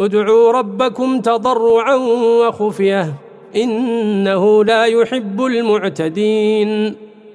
ادعوا ربكم تضرعا وخفية إنه لا يحب المعتدين